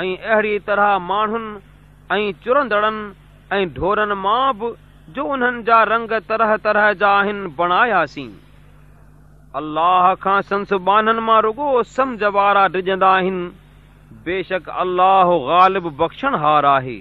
۽ اهڙي طرح ماڻهن ۽ چرندڙن ۽ ڍورن مان به جو انهن جا رنگ طرح طرح جا آهن بڻاياسين. الله کان سنسبانن مان رڳو سمجهه وارا ڊڄندا آهن. بيشڪ الله غالب بخشڻ هار آهي.